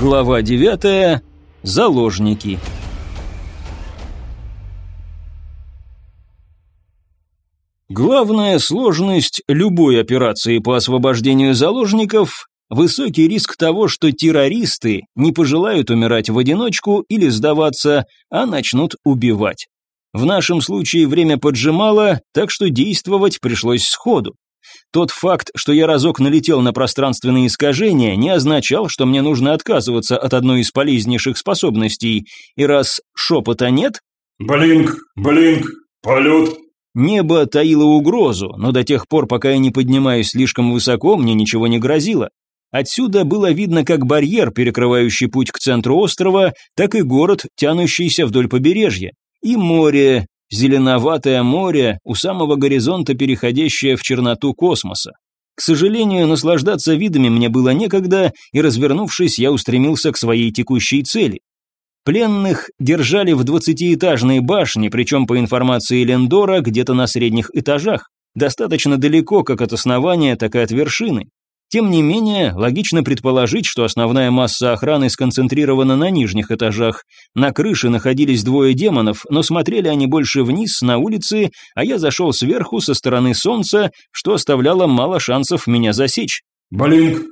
Глава 9. Заложники. Главная сложность любой операции по освобождению заложников – высокий риск того, что террористы не пожелают умирать в одиночку или сдаваться, а начнут убивать. В нашем случае время поджимало, так что действовать пришлось сходу. Тот факт, что я разок налетел на пространственные искажения, не означал, что мне нужно отказываться от одной из полезнейших способностей, и раз шепота нет... «Блинк, блинк, полет!» Небо таило угрозу, но до тех пор, пока я не поднимаюсь слишком высоко, мне ничего не грозило. Отсюда было видно как барьер, перекрывающий путь к центру острова, так и город, тянущийся вдоль побережья. И море, зеленоватое море, у самого горизонта переходящее в черноту космоса. К сожалению, наслаждаться видами мне было некогда, и, развернувшись, я устремился к своей текущей цели. Пленных держали в двадцатиэтажной башне, причем, по информации Лендора, где-то на средних этажах, достаточно далеко как от основания, так и от вершины. Тем не менее, логично предположить, что основная масса охраны сконцентрирована на нижних этажах. На крыше находились двое демонов, но смотрели они больше вниз, на улице, а я зашел сверху со стороны солнца, что оставляло мало шансов меня засечь. «Блинк!»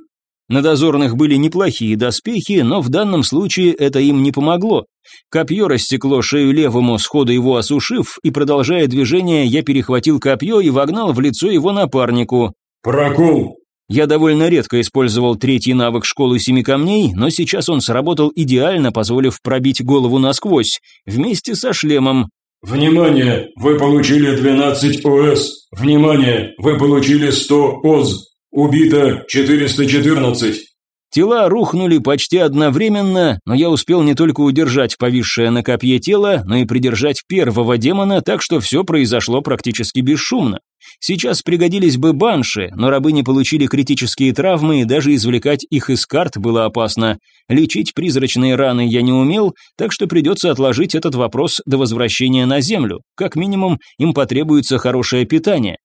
На дозорных были неплохие доспехи, но в данном случае это им не помогло. Копье рассекло шею левому, сходу его осушив, и, продолжая движение, я перехватил копье и вогнал в лицо его напарнику. «Прокол!» Я довольно редко использовал третий навык школы семи камней, но сейчас он сработал идеально, позволив пробить голову насквозь, вместе со шлемом. «Внимание! Вы получили 12 ОС! Внимание! Вы получили 100 ОЗ! Убито 414!» Тела рухнули почти одновременно, но я успел не только удержать повисшее на копье тело, но и придержать первого демона, так что все произошло практически бесшумно. Сейчас пригодились бы банши, но рабы не получили критические травмы, и даже извлекать их из карт было опасно. Лечить призрачные раны я не умел, так что придется отложить этот вопрос до возвращения на землю. Как минимум, им потребуется хорошее питание.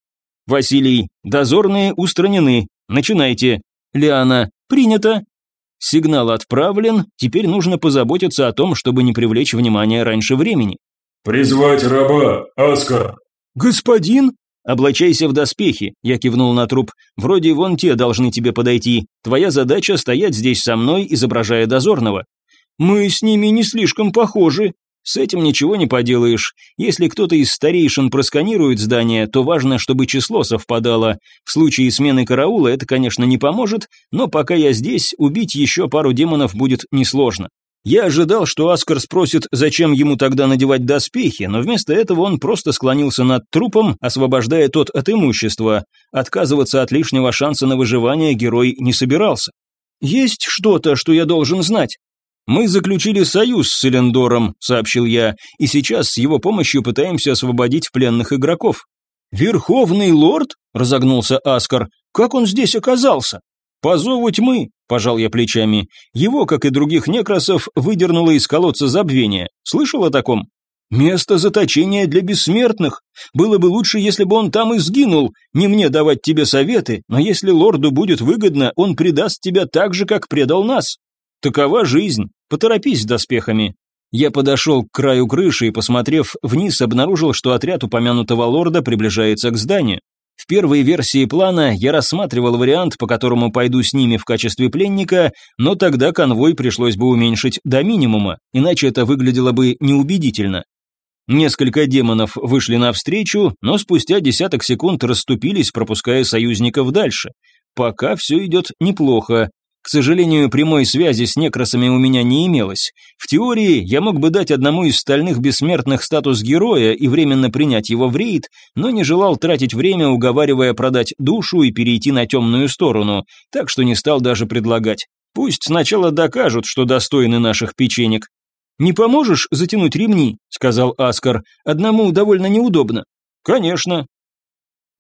Василий, дозорные устранены. Начинайте. Лиана, принято. Сигнал отправлен, теперь нужно позаботиться о том, чтобы не привлечь внимание раньше времени. «Призвать раба, Аскар!» «Господин?» «Облачайся в доспехи», – я кивнул на труп. «Вроде вон те должны тебе подойти. Твоя задача – стоять здесь со мной, изображая дозорного». «Мы с ними не слишком похожи». «С этим ничего не поделаешь. Если кто-то из старейшин просканирует здание, то важно, чтобы число совпадало. В случае смены караула это, конечно, не поможет, но пока я здесь, убить еще пару демонов будет несложно». Я ожидал, что Аскар спросит, зачем ему тогда надевать доспехи, но вместо этого он просто склонился над трупом, освобождая тот от имущества. Отказываться от лишнего шанса на выживание герой не собирался. «Есть что-то, что я должен знать?» «Мы заключили союз с Элендором», — сообщил я, «и сейчас с его помощью пытаемся освободить пленных игроков». «Верховный лорд?» — разогнулся Аскар. «Как он здесь оказался?» «По зову тьмы», – пожал я плечами. «Его, как и других некросов, выдернуло из колодца забвения. Слышал о таком?» «Место заточения для бессмертных. Было бы лучше, если бы он там и сгинул. Не мне давать тебе советы, но если лорду будет выгодно, он предаст тебя так же, как предал нас. Такова жизнь. Поторопись с доспехами». Я подошел к краю крыши и, посмотрев вниз, обнаружил, что отряд упомянутого лорда приближается к зданию. В первой версии плана я рассматривал вариант, по которому пойду с ними в качестве пленника, но тогда конвой пришлось бы уменьшить до минимума, иначе это выглядело бы неубедительно. Несколько демонов вышли навстречу, но спустя десяток секунд расступились, пропуская союзников дальше. Пока все идет неплохо, к сожалению, прямой связи с некросами у меня не имелось. В теории я мог бы дать одному из стальных бессмертных статус героя и временно принять его в рейд, но не желал тратить время, уговаривая продать душу и перейти на темную сторону, так что не стал даже предлагать. Пусть сначала докажут, что достойны наших печенек. «Не поможешь затянуть ремни?» – сказал Аскар. «Одному довольно неудобно». «Конечно»,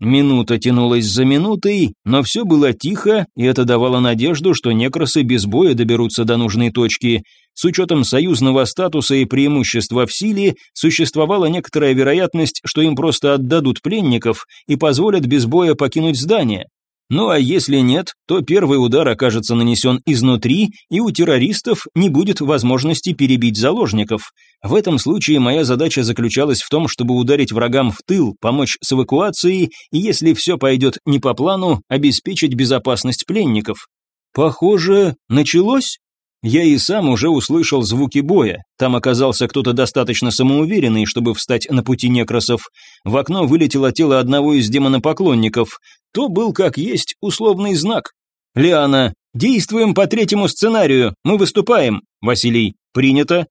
Минута тянулась за минутой, но все было тихо, и это давало надежду, что некросы без боя доберутся до нужной точки. С учетом союзного статуса и преимущества в силе, существовала некоторая вероятность, что им просто отдадут пленников и позволят без боя покинуть здание. Ну а если нет, то первый удар окажется нанесен изнутри, и у террористов не будет возможности перебить заложников. В этом случае моя задача заключалась в том, чтобы ударить врагам в тыл, помочь с эвакуацией и, если все пойдет не по плану, обеспечить безопасность пленников. Похоже, началось? Я и сам уже услышал звуки боя. Там оказался кто-то достаточно самоуверенный, чтобы встать на пути некросов. В окно вылетело тело одного из демонопоклонников. То был, как есть, условный знак. «Лиана, действуем по третьему сценарию, мы выступаем». Василий, принято.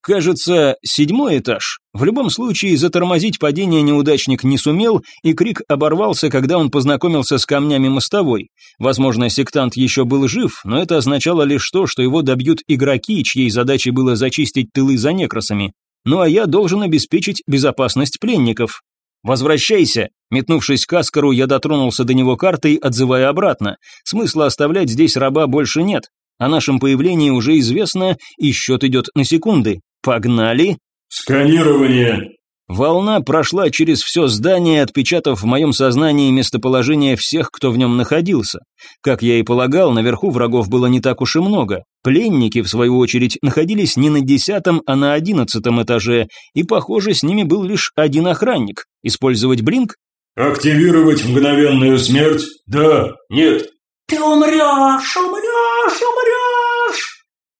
Кажется, седьмой этаж. В любом случае, затормозить падение неудачник не сумел, и крик оборвался, когда он познакомился с камнями мостовой. Возможно, сектант еще был жив, но это означало лишь то, что его добьют игроки, чьей задачей было зачистить тылы за некросами. Ну а я должен обеспечить безопасность пленников. «Возвращайся!» Метнувшись к Аскару, я дотронулся до него картой, отзывая обратно. Смысла оставлять здесь раба больше нет. О нашем появлении уже известно, и счет идет на секунды. Погнали. Сканирование. Волна прошла через все здание, отпечатав в моем сознании местоположение всех, кто в нем находился. Как я и полагал, наверху врагов было не так уж и много. Пленники, в свою очередь, находились не на десятом, а на одиннадцатом этаже, и, похоже, с ними был лишь один охранник. Использовать блинк? Активировать мгновенную смерть? Да, нет. Ты умрешь, умрешь, умрешь!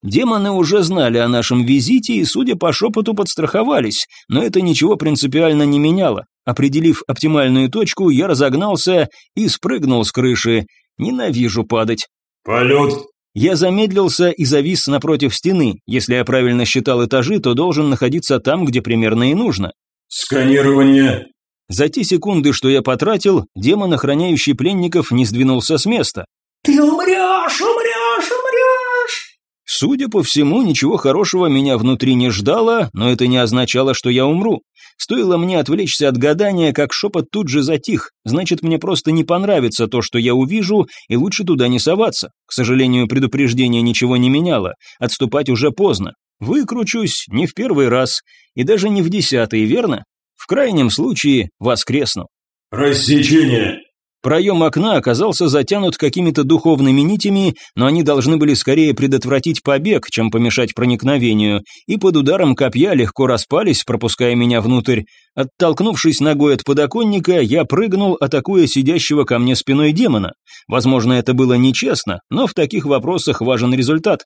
Демоны уже знали о нашем визите и, судя по шепоту, подстраховались, но это ничего принципиально не меняло. Определив оптимальную точку, я разогнался и спрыгнул с крыши. Ненавижу падать. Полет. Я замедлился и завис напротив стены. Если я правильно считал этажи, то должен находиться там, где примерно и нужно. Сканирование. За те секунды, что я потратил, демон, охраняющий пленников, не сдвинулся с места. Ты умрешь, умрешь, умрешь! Судя по всему, ничего хорошего меня внутри не ждало, но это не означало, что я умру. Стоило мне отвлечься от гадания, как шепот тут же затих. Значит, мне просто не понравится то, что я увижу, и лучше туда не соваться. К сожалению, предупреждение ничего не меняло. Отступать уже поздно. Выкручусь не в первый раз, и даже не в десятый, верно? В крайнем случае воскресну. Рассечение. Проем окна оказался затянут какими-то духовными нитями, но они должны были скорее предотвратить побег, чем помешать проникновению, и под ударом копья легко распались, пропуская меня внутрь. Оттолкнувшись ногой от подоконника, я прыгнул, атакуя сидящего ко мне спиной демона. Возможно, это было нечестно, но в таких вопросах важен результат.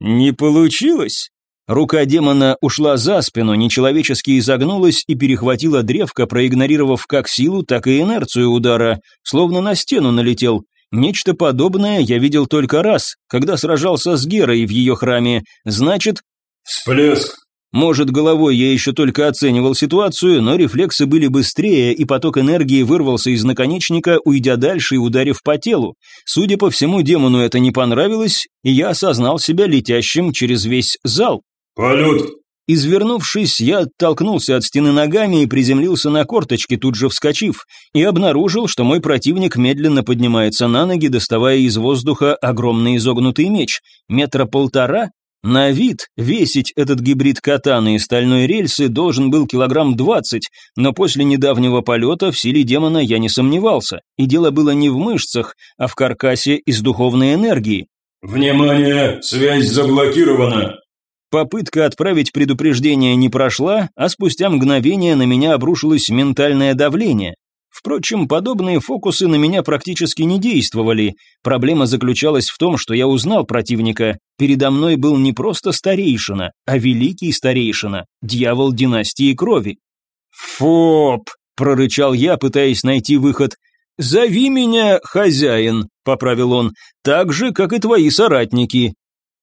«Не получилось?» Рука демона ушла за спину, нечеловечески изогнулась и перехватила древко, проигнорировав как силу, так и инерцию удара, словно на стену налетел. Нечто подобное я видел только раз, когда сражался с Герой в ее храме. Значит... Всплеск. Может, головой я еще только оценивал ситуацию, но рефлексы были быстрее, и поток энергии вырвался из наконечника, уйдя дальше и ударив по телу. Судя по всему, демону это не понравилось, и я осознал себя летящим через весь зал. Полет. Извернувшись, я оттолкнулся от стены ногами и приземлился на корточки, тут же вскочив, и обнаружил, что мой противник медленно поднимается на ноги, доставая из воздуха огромный изогнутый меч, метра полтора. На вид весить этот гибрид катаны и стальной рельсы должен был килограмм двадцать, но после недавнего полета в силе демона я не сомневался, и дело было не в мышцах, а в каркасе из духовной энергии. Внимание, связь заблокирована. Попытка отправить предупреждение не прошла, а спустя мгновение на меня обрушилось ментальное давление. Впрочем, подобные фокусы на меня практически не действовали. Проблема заключалась в том, что я узнал противника. Передо мной был не просто старейшина, а великий старейшина, дьявол династии крови. «Фоп!» – прорычал я, пытаясь найти выход. «Зови меня хозяин», – поправил он, – «так же, как и твои соратники.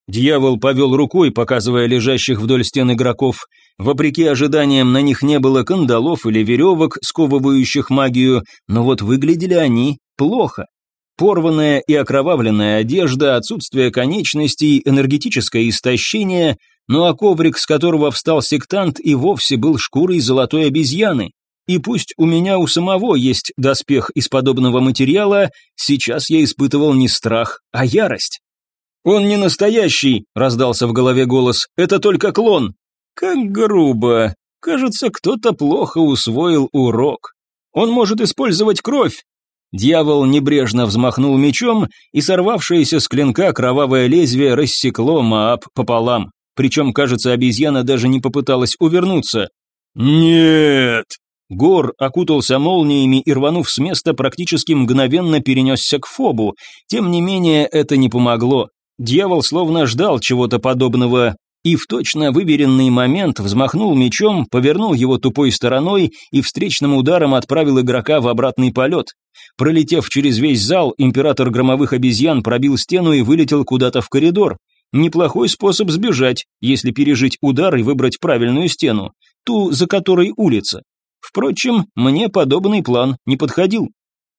Дьявол повел рукой, показывая лежащих вдоль стен игроков. Вопреки ожиданиям, на них не было кандалов или веревок, сковывающих магию, но вот выглядели они плохо. Порванная и окровавленная одежда, отсутствие конечностей, энергетическое истощение, ну а коврик, с которого встал сектант, и вовсе был шкурой золотой обезьяны. И пусть у меня у самого есть доспех из подобного материала, сейчас я испытывал не страх, а ярость. «Он не настоящий», – раздался в голове голос, – «это только клон». Как грубо. Кажется, кто-то плохо усвоил урок. Он может использовать кровь. Дьявол небрежно взмахнул мечом, и сорвавшееся с клинка кровавое лезвие рассекло Мааб пополам. Причем, кажется, обезьяна даже не попыталась увернуться. «Нет!» Гор окутался молниями и, рванув с места, практически мгновенно перенесся к Фобу. Тем не менее, это не помогло. Дьявол словно ждал чего-то подобного, и в точно выверенный момент взмахнул мечом, повернул его тупой стороной и встречным ударом отправил игрока в обратный полет. Пролетев через весь зал, император громовых обезьян пробил стену и вылетел куда-то в коридор. Неплохой способ сбежать, если пережить удар и выбрать правильную стену, ту, за которой улица. Впрочем, мне подобный план не подходил.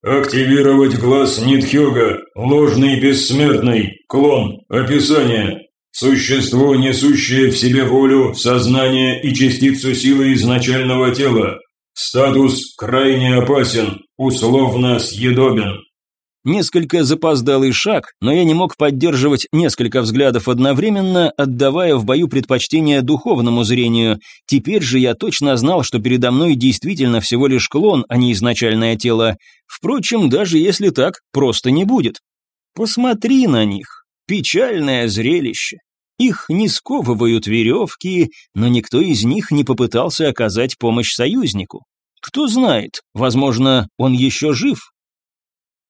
Активировать глаз Нитхёга, ложный бессмертный, клон, описание. Существо, несущее в себе волю, сознание и частицу силы изначального тела. Статус крайне опасен, условно съедобен. Несколько запоздалый шаг, но я не мог поддерживать несколько взглядов одновременно, отдавая в бою предпочтение духовному зрению. Теперь же я точно знал, что передо мной действительно всего лишь клон, а не изначальное тело. Впрочем, даже если так, просто не будет. Посмотри на них. Печальное зрелище. Их не сковывают веревки, но никто из них не попытался оказать помощь союзнику. Кто знает, возможно, он еще жив,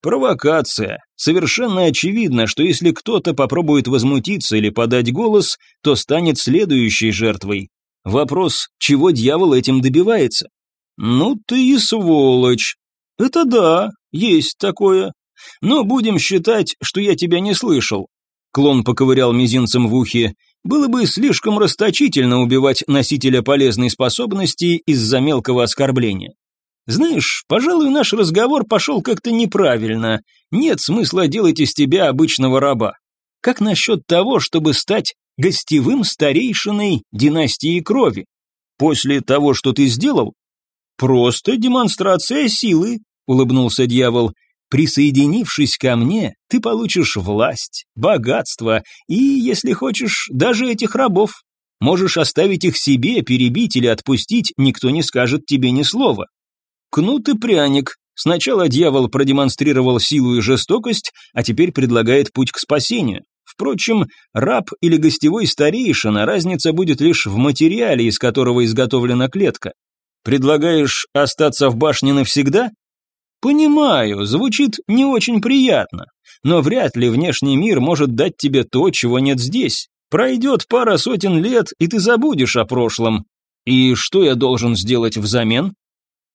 Провокация. Совершенно очевидно, что если кто-то попробует возмутиться или подать голос, то станет следующей жертвой. Вопрос, чего дьявол этим добивается? Ну ты и сволочь. Это да, есть такое. Но будем считать, что я тебя не слышал. Клон поковырял мизинцем в ухе. Было бы слишком расточительно убивать носителя полезной способности из-за мелкого оскорбления. Знаешь, пожалуй, наш разговор пошел как-то неправильно. Нет смысла делать из тебя обычного раба. Как насчет того, чтобы стать гостевым старейшиной династии крови? После того, что ты сделал? Просто демонстрация силы, улыбнулся дьявол. Присоединившись ко мне, ты получишь власть, богатство и, если хочешь, даже этих рабов. Можешь оставить их себе, перебить или отпустить, никто не скажет тебе ни слова. Кнут и пряник. Сначала дьявол продемонстрировал силу и жестокость, а теперь предлагает путь к спасению. Впрочем, раб или гостевой старейшина, разница будет лишь в материале, из которого изготовлена клетка. Предлагаешь остаться в башне навсегда? Понимаю, звучит не очень приятно, но вряд ли внешний мир может дать тебе то, чего нет здесь. Пройдет пара сотен лет, и ты забудешь о прошлом. И что я должен сделать взамен?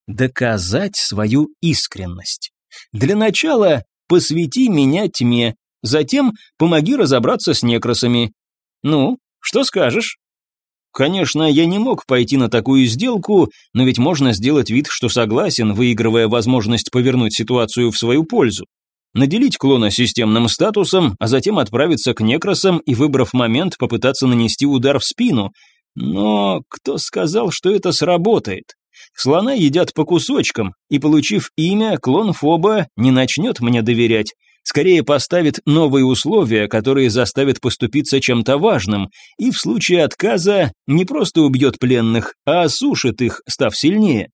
Доказать свою искренность. Для начала посвяти меня тьме, затем помоги разобраться с некросами. Ну, что скажешь? Конечно, я не мог пойти на такую сделку, но ведь можно сделать вид, что согласен, выигрывая возможность повернуть ситуацию в свою пользу. Наделить клона системным статусом, а затем отправиться к некросам и, выбрав момент, попытаться нанести удар в спину. Но кто сказал, что это сработает? Слона едят по кусочкам, и, получив имя, клон Фоба не начнет мне доверять. Скорее поставит новые условия, которые заставят поступиться чем-то важным, и в случае отказа не просто убьет пленных, а осушит их, став сильнее.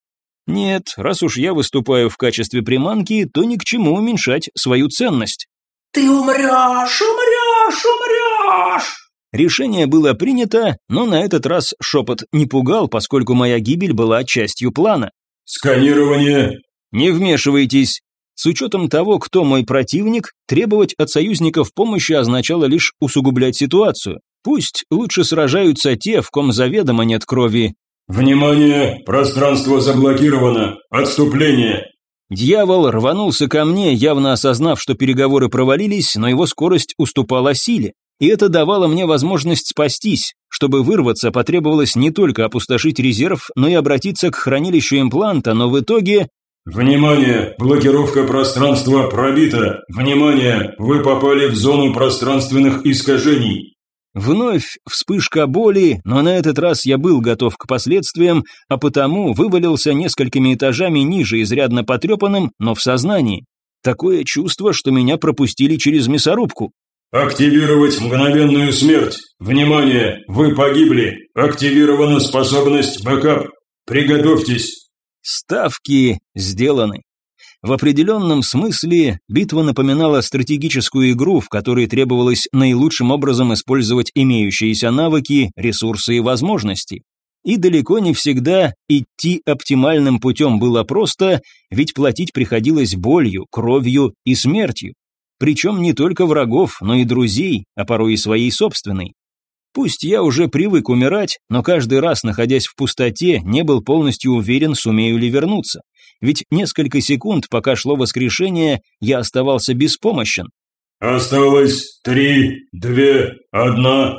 Нет, раз уж я выступаю в качестве приманки, то ни к чему уменьшать свою ценность. «Ты умрешь, умрешь, умрешь!» Решение было принято, но на этот раз шепот не пугал, поскольку моя гибель была частью плана. «Сканирование!» «Не вмешивайтесь!» С учетом того, кто мой противник, требовать от союзников помощи означало лишь усугублять ситуацию. Пусть лучше сражаются те, в ком заведомо нет крови. «Внимание! Пространство заблокировано! Отступление!» Дьявол рванулся ко мне, явно осознав, что переговоры провалились, но его скорость уступала силе. И это давало мне возможность спастись. Чтобы вырваться, потребовалось не только опустошить резерв, но и обратиться к хранилищу импланта, но в итоге... «Внимание! Блокировка пространства пробита! Внимание! Вы попали в зону пространственных искажений!» Вновь вспышка боли, но на этот раз я был готов к последствиям, а потому вывалился несколькими этажами ниже, изрядно потрепанным, но в сознании. Такое чувство, что меня пропустили через мясорубку. «Активировать мгновенную смерть! Внимание! Вы погибли! Активирована способность бэкап! Приготовьтесь!» Ставки сделаны. В определенном смысле битва напоминала стратегическую игру, в которой требовалось наилучшим образом использовать имеющиеся навыки, ресурсы и возможности. И далеко не всегда идти оптимальным путем было просто, ведь платить приходилось болью, кровью и смертью. Причем не только врагов, но и друзей, а порой и своей собственной. Пусть я уже привык умирать, но каждый раз, находясь в пустоте, не был полностью уверен, сумею ли вернуться. Ведь несколько секунд, пока шло воскрешение, я оставался беспомощен. «Осталось три, две, одна»,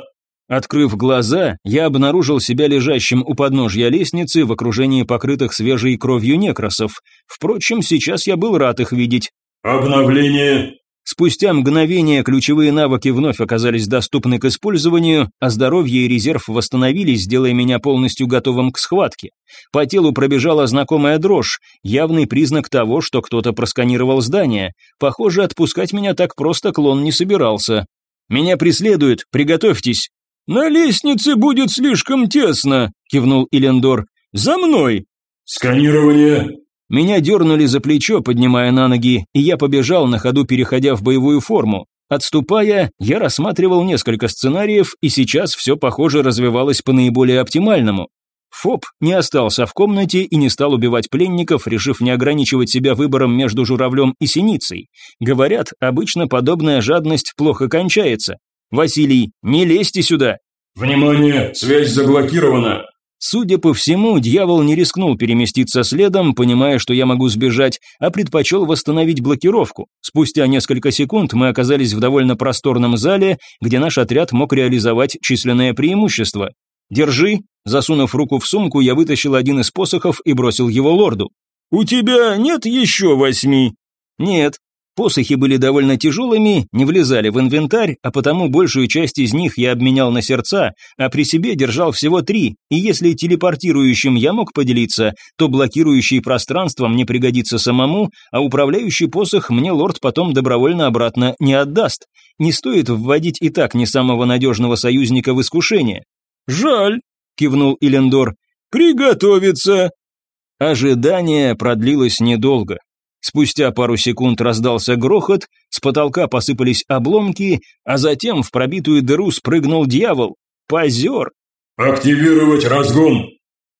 Открыв глаза, я обнаружил себя лежащим у подножья лестницы в окружении покрытых свежей кровью некросов. Впрочем, сейчас я был рад их видеть. «Обновление!» Спустя мгновение ключевые навыки вновь оказались доступны к использованию, а здоровье и резерв восстановились, делая меня полностью готовым к схватке. По телу пробежала знакомая дрожь, явный признак того, что кто-то просканировал здание. Похоже, отпускать меня так просто клон не собирался. «Меня преследуют, приготовьтесь!» «На лестнице будет слишком тесно», – кивнул Илендор. «За мной!» «Сканирование!» Меня дернули за плечо, поднимая на ноги, и я побежал на ходу, переходя в боевую форму. Отступая, я рассматривал несколько сценариев, и сейчас все, похоже, развивалось по наиболее оптимальному. Фоб не остался в комнате и не стал убивать пленников, решив не ограничивать себя выбором между журавлем и синицей. Говорят, обычно подобная жадность плохо кончается. «Василий, не лезьте сюда!» «Внимание! Связь заблокирована!» Судя по всему, дьявол не рискнул переместиться следом, понимая, что я могу сбежать, а предпочел восстановить блокировку. Спустя несколько секунд мы оказались в довольно просторном зале, где наш отряд мог реализовать численное преимущество. «Держи!» Засунув руку в сумку, я вытащил один из посохов и бросил его лорду. «У тебя нет еще восьми?» «Нет, Посохи были довольно тяжелыми, не влезали в инвентарь, а потому большую часть из них я обменял на сердца, а при себе держал всего три, и если телепортирующим я мог поделиться, то блокирующий пространство мне пригодится самому, а управляющий посох мне лорд потом добровольно обратно не отдаст. Не стоит вводить и так не самого надежного союзника в искушение. «Жаль», — кивнул Илендор, — «приготовиться». Ожидание продлилось недолго. Спустя пару секунд раздался грохот, с потолка посыпались обломки, а затем в пробитую дыру спрыгнул дьявол. Позер! «Активировать разгон!»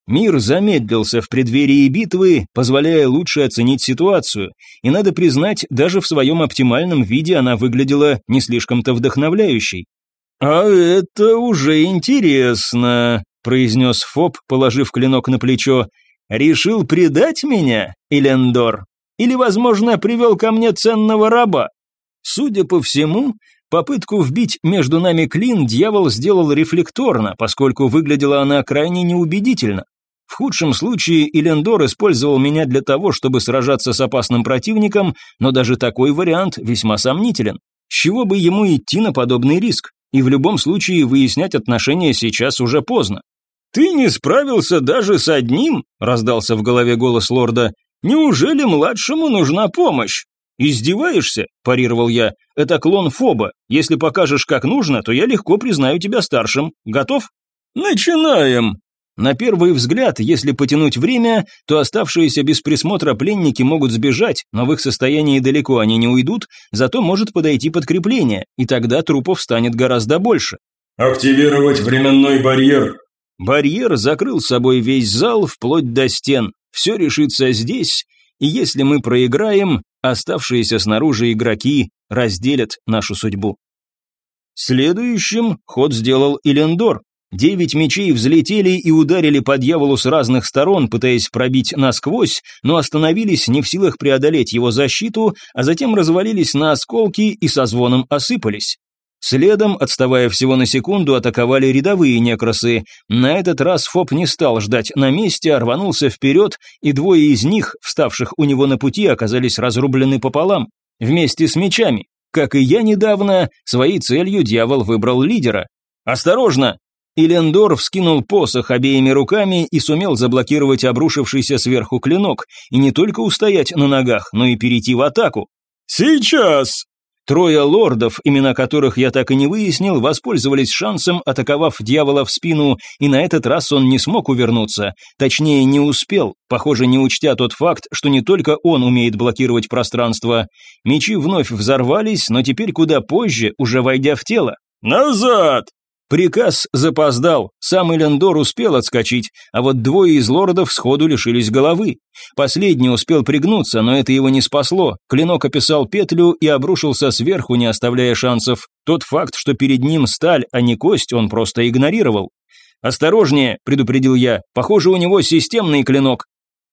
Мир замедлился в преддверии битвы, позволяя лучше оценить ситуацию, и надо признать, даже в своем оптимальном виде она выглядела не слишком-то вдохновляющей. «А это уже интересно», – произнес Фоб, положив клинок на плечо. «Решил предать меня, Элендор?» Или, возможно, привел ко мне ценного раба? Судя по всему, попытку вбить между нами клин дьявол сделал рефлекторно, поскольку выглядела она крайне неубедительно. В худшем случае Илендор использовал меня для того, чтобы сражаться с опасным противником, но даже такой вариант весьма сомнителен. С чего бы ему идти на подобный риск? И в любом случае выяснять отношения сейчас уже поздно. «Ты не справился даже с одним?» – раздался в голове голос лорда. Неужели младшему нужна помощь? «Издеваешься?» – парировал я. «Это клон Фоба. Если покажешь, как нужно, то я легко признаю тебя старшим. Готов?» «Начинаем!» На первый взгляд, если потянуть время, то оставшиеся без присмотра пленники могут сбежать, но в их состоянии далеко они не уйдут, зато может подойти подкрепление, и тогда трупов станет гораздо больше. «Активировать временной барьер!» Барьер закрыл собой весь зал вплоть до стен. Все решится здесь, и если мы проиграем, оставшиеся снаружи игроки разделят нашу судьбу. Следующим ход сделал Илендор. Девять мечей взлетели и ударили по дьяволу с разных сторон, пытаясь пробить насквозь, но остановились не в силах преодолеть его защиту, а затем развалились на осколки и со звоном осыпались. Следом, отставая всего на секунду, атаковали рядовые некросы. На этот раз Фоб не стал ждать на месте, а рванулся вперед, и двое из них, вставших у него на пути, оказались разрублены пополам, вместе с мечами. Как и я недавно, своей целью дьявол выбрал лидера. «Осторожно!» Илендор вскинул посох обеими руками и сумел заблокировать обрушившийся сверху клинок, и не только устоять на ногах, но и перейти в атаку. «Сейчас!» Трое лордов, имена которых я так и не выяснил, воспользовались шансом, атаковав дьявола в спину, и на этот раз он не смог увернуться. Точнее, не успел, похоже, не учтя тот факт, что не только он умеет блокировать пространство. Мечи вновь взорвались, но теперь куда позже, уже войдя в тело. «Назад!» Приказ запоздал, сам Элендор успел отскочить, а вот двое из лордов сходу лишились головы. Последний успел пригнуться, но это его не спасло. Клинок описал петлю и обрушился сверху, не оставляя шансов. Тот факт, что перед ним сталь, а не кость, он просто игнорировал. «Осторожнее», – предупредил я, – «похоже, у него системный клинок».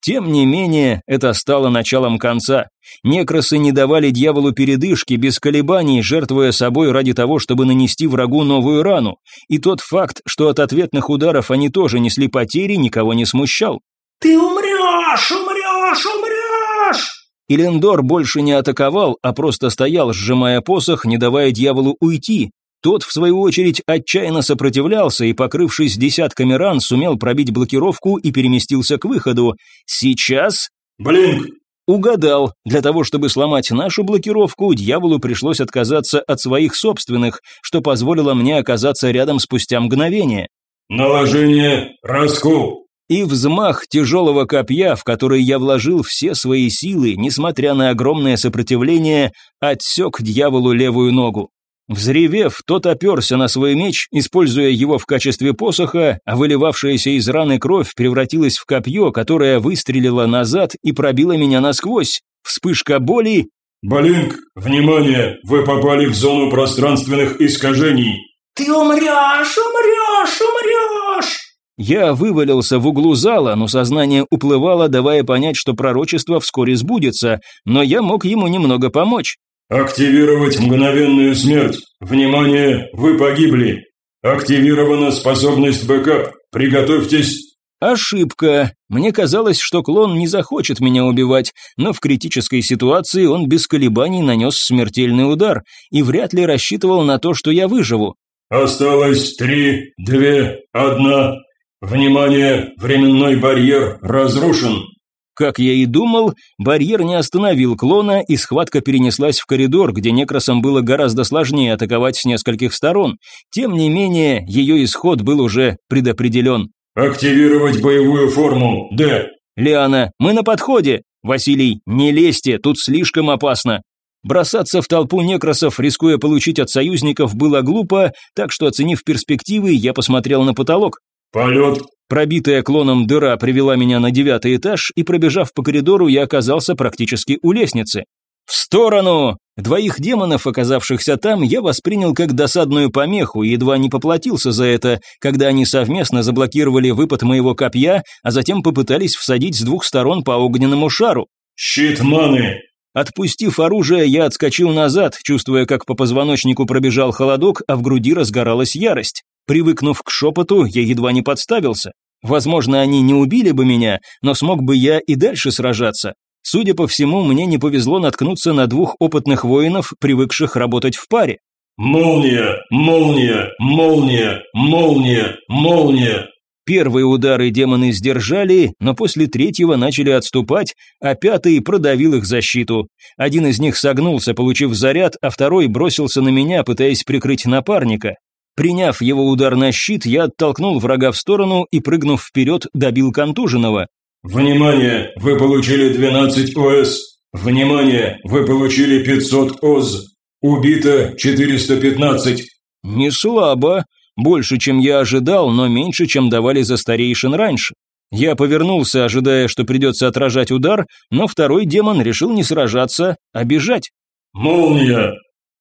Тем не менее, это стало началом конца. Некросы не давали дьяволу передышки, без колебаний, жертвуя собой ради того, чтобы нанести врагу новую рану. И тот факт, что от ответных ударов они тоже несли потери, никого не смущал. «Ты умрешь, умрешь, умрешь!» Илендор больше не атаковал, а просто стоял, сжимая посох, не давая дьяволу уйти, тот, в свою очередь, отчаянно сопротивлялся и, покрывшись десятками ран, сумел пробить блокировку и переместился к выходу. Сейчас... «Блинк!» Угадал. Для того, чтобы сломать нашу блокировку, дьяволу пришлось отказаться от своих собственных, что позволило мне оказаться рядом спустя мгновение. «Наложение, раскол!» И взмах тяжелого копья, в который я вложил все свои силы, несмотря на огромное сопротивление, отсек дьяволу левую ногу. Взревев, тот оперся на свой меч, используя его в качестве посоха, а выливавшаяся из раны кровь превратилась в копье, которое выстрелило назад и пробило меня насквозь. Вспышка боли... «Балинг, внимание! Вы попали в зону пространственных искажений!» «Ты умрешь, умрешь, умрешь!» Я вывалился в углу зала, но сознание уплывало, давая понять, что пророчество вскоре сбудется, но я мог ему немного помочь. «Активировать мгновенную смерть! Внимание, вы погибли! Активирована способность бэкап! Приготовьтесь!» Ошибка. Мне казалось, что клон не захочет меня убивать, но в критической ситуации он без колебаний нанес смертельный удар и вряд ли рассчитывал на то, что я выживу. «Осталось три, две, одна. Внимание, временной барьер разрушен!» Как я и думал, барьер не остановил клона, и схватка перенеслась в коридор, где некросам было гораздо сложнее атаковать с нескольких сторон. Тем не менее, ее исход был уже предопределен. «Активировать боевую форму, Д!» «Лиана, мы на подходе!» «Василий, не лезьте, тут слишком опасно!» Бросаться в толпу некросов, рискуя получить от союзников, было глупо, так что, оценив перспективы, я посмотрел на потолок. «Полет Пробитая клоном дыра привела меня на девятый этаж, и пробежав по коридору, я оказался практически у лестницы. «В сторону!» Двоих демонов, оказавшихся там, я воспринял как досадную помеху и едва не поплатился за это, когда они совместно заблокировали выпад моего копья, а затем попытались всадить с двух сторон по огненному шару. «Щит маны!» Отпустив оружие, я отскочил назад, чувствуя, как по позвоночнику пробежал холодок, а в груди разгоралась ярость. Привыкнув к шепоту, я едва не подставился. Возможно, они не убили бы меня, но смог бы я и дальше сражаться. Судя по всему, мне не повезло наткнуться на двух опытных воинов, привыкших работать в паре. «Молния! Молния! Молния! Молния! Молния!» Первые удары демоны сдержали, но после третьего начали отступать, а пятый продавил их защиту. Один из них согнулся, получив заряд, а второй бросился на меня, пытаясь прикрыть напарника. Приняв его удар на щит, я оттолкнул врага в сторону и, прыгнув вперед, добил контуженного. «Внимание! Вы получили 12 ОС! Внимание! Вы получили 500 ОЗ! Убито 415!» «Не слабо. Больше, чем я ожидал, но меньше, чем давали за старейшин раньше. Я повернулся, ожидая, что придется отражать удар, но второй демон решил не сражаться, а бежать. «Молния!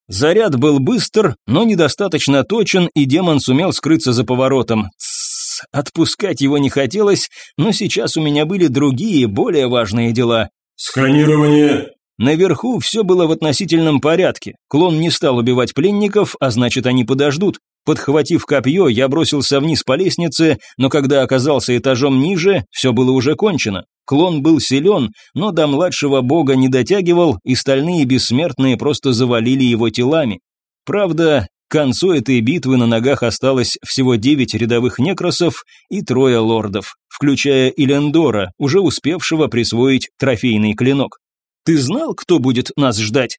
Заряд был быстр, но недостаточно точен, и демон сумел скрыться за поворотом. Тссс, отпускать его не хотелось, но сейчас у меня были другие, более важные дела. «Сканирование!» Наверху все было в относительном порядке. Клон не стал убивать пленников, а значит, они подождут. Подхватив копье, я бросился вниз по лестнице, но когда оказался этажом ниже, все было уже кончено. Клон был силен, но до младшего бога не дотягивал, и стальные бессмертные просто завалили его телами. Правда, к концу этой битвы на ногах осталось всего девять рядовых некросов и трое лордов, включая Илендора, уже успевшего присвоить трофейный клинок. «Ты знал, кто будет нас ждать?»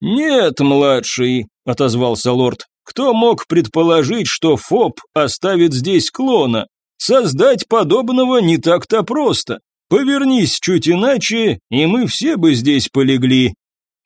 «Нет, младший», – отозвался лорд. «Кто мог предположить, что ФОП оставит здесь клона? Создать подобного не так-то просто. Повернись чуть иначе, и мы все бы здесь полегли».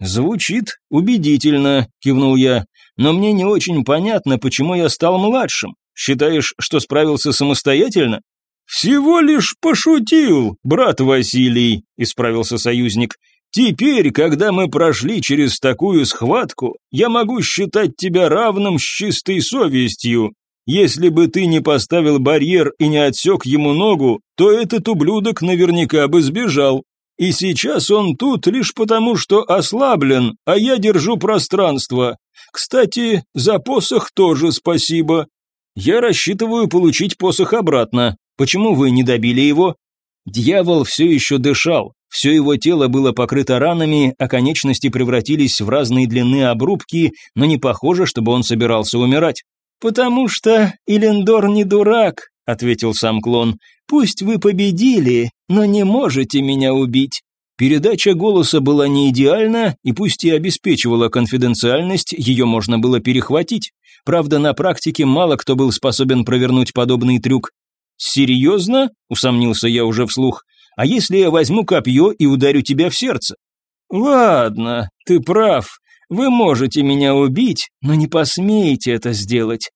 «Звучит убедительно», – кивнул я, – «но мне не очень понятно, почему я стал младшим. Считаешь, что справился самостоятельно?» «Всего лишь пошутил, брат Василий», – исправился союзник. «Теперь, когда мы прошли через такую схватку, я могу считать тебя равным с чистой совестью. Если бы ты не поставил барьер и не отсек ему ногу, то этот ублюдок наверняка бы сбежал. И сейчас он тут лишь потому, что ослаблен, а я держу пространство. Кстати, за посох тоже спасибо. Я рассчитываю получить посох обратно. Почему вы не добили его? Дьявол все еще дышал. Все его тело было покрыто ранами, а конечности превратились в разные длины обрубки, но не похоже, чтобы он собирался умирать. «Потому что Илендор не дурак», — ответил сам клон. «Пусть вы победили, но не можете меня убить». Передача голоса была не идеальна, и пусть и обеспечивала конфиденциальность, ее можно было перехватить. Правда, на практике мало кто был способен провернуть подобный трюк. «Серьезно?» – усомнился я уже вслух. «А если я возьму копье и ударю тебя в сердце?» «Ладно, ты прав. Вы можете меня убить, но не посмеете это сделать.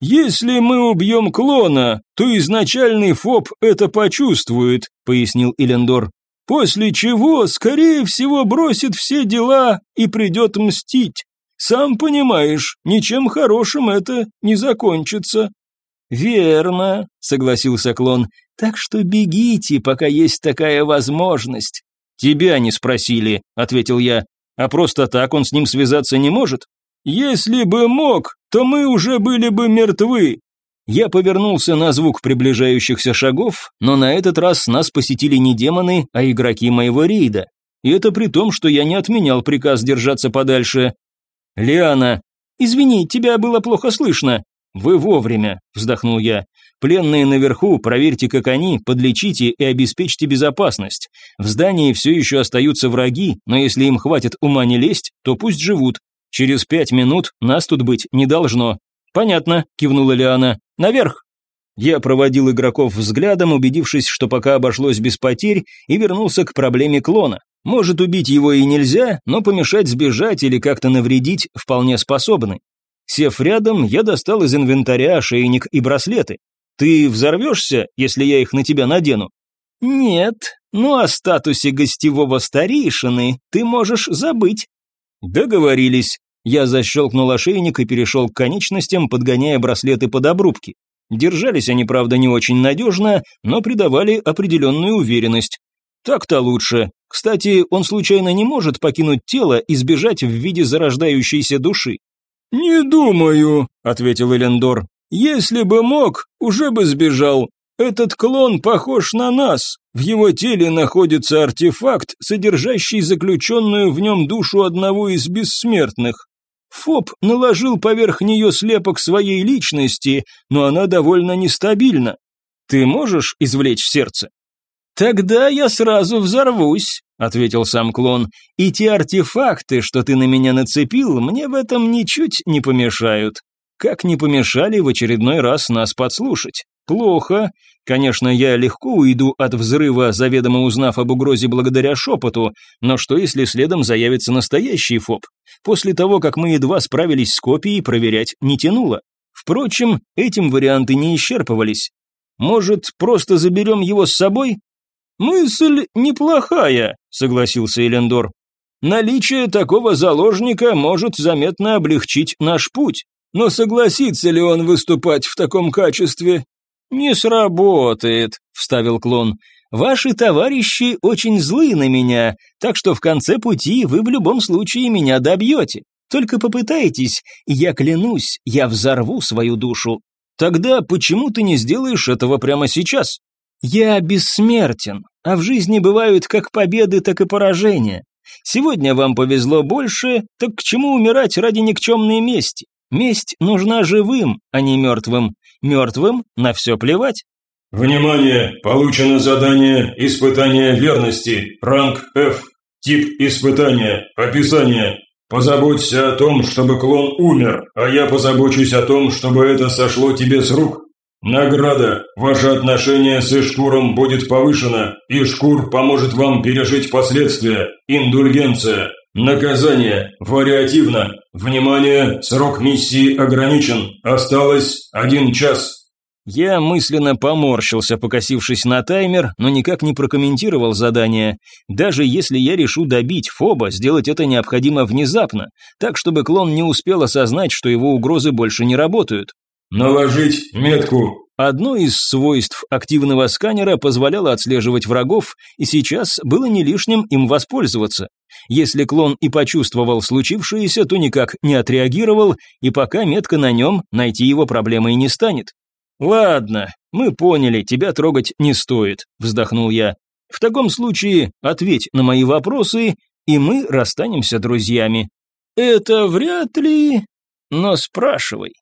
«Если мы убьем клона, то изначальный ФОП это почувствует», — пояснил Элендор. «После чего, скорее всего, бросит все дела и придет мстить. Сам понимаешь, ничем хорошим это не закончится». «Верно», — согласился клон, — «так что бегите, пока есть такая возможность». «Тебя не спросили», — ответил я. А просто так он с ним связаться не может? Если бы мог, то мы уже были бы мертвы. Я повернулся на звук приближающихся шагов, но на этот раз нас посетили не демоны, а игроки моего рейда. И это при том, что я не отменял приказ держаться подальше. «Лиана, извини, тебя было плохо слышно». «Вы вовремя», – вздохнул я. Пленные наверху, проверьте, как они, подлечите и обеспечьте безопасность. В здании все еще остаются враги, но если им хватит ума не лезть, то пусть живут. Через пять минут нас тут быть не должно». «Понятно», – кивнула Лиана. «Наверх!» Я проводил игроков взглядом, убедившись, что пока обошлось без потерь, и вернулся к проблеме клона. Может, убить его и нельзя, но помешать сбежать или как-то навредить вполне способны. Сев рядом, я достал из инвентаря ошейник и браслеты. Ты взорвешься, если я их на тебя надену? Нет, ну о статусе гостевого старейшины ты можешь забыть. Договорились. Я защелкнул ошейник и перешел к конечностям, подгоняя браслеты под обрубки. Держались они, правда, не очень надежно, но придавали определенную уверенность. Так-то лучше. Кстати, он случайно не может покинуть тело и сбежать в виде зарождающейся души. «Не думаю», — ответил Элендор. Если бы мог, уже бы сбежал. Этот клон похож на нас. В его теле находится артефакт, содержащий заключенную в нем душу одного из бессмертных. Фоб наложил поверх нее слепок своей личности, но она довольно нестабильна. Ты можешь извлечь сердце? Тогда я сразу взорвусь, ответил сам клон. И те артефакты, что ты на меня нацепил, мне в этом ничуть не помешают. Как не помешали в очередной раз нас подслушать. Плохо. Конечно, я легко уйду от взрыва, заведомо узнав об угрозе благодаря шепоту, но что если следом заявится настоящий ФОП? После того, как мы едва справились с копией, проверять не тянуло. Впрочем, этим варианты не исчерпывались. Может, просто заберем его с собой? Мысль неплохая, согласился Элендор. Наличие такого заложника может заметно облегчить наш путь. Но согласится ли он выступать в таком качестве? Не сработает, вставил клон. Ваши товарищи очень злы на меня, так что в конце пути вы в любом случае меня добьете. Только попытайтесь, и я клянусь, я взорву свою душу. Тогда почему ты не сделаешь этого прямо сейчас? Я бессмертен, а в жизни бывают как победы, так и поражения. Сегодня вам повезло больше, так к чему умирать ради никчемной мести? Месть нужна живым, а не мертвым. Мертвым на все плевать. Внимание! Получено задание «Испытание верности». Ранг F. Тип испытания. Описание. Позаботься о том, чтобы клон умер, а я позабочусь о том, чтобы это сошло тебе с рук. Награда. Ваше отношение с Ишкуром будет повышено, и Шкур поможет вам пережить последствия. Индульгенция. Наказание. Вариативно. Внимание, срок миссии ограничен. Осталось один час. Я мысленно поморщился, покосившись на таймер, но никак не прокомментировал задание. Даже если я решу добить Фоба, сделать это необходимо внезапно, так чтобы клон не успел осознать, что его угрозы больше не работают. «Наложить метку». Одно из свойств активного сканера позволяло отслеживать врагов, и сейчас было не лишним им воспользоваться. Если клон и почувствовал случившееся, то никак не отреагировал, и пока метка на нем, найти его проблемой не станет. «Ладно, мы поняли, тебя трогать не стоит», – вздохнул я. «В таком случае ответь на мои вопросы, и мы расстанемся друзьями». «Это вряд ли, но спрашивай».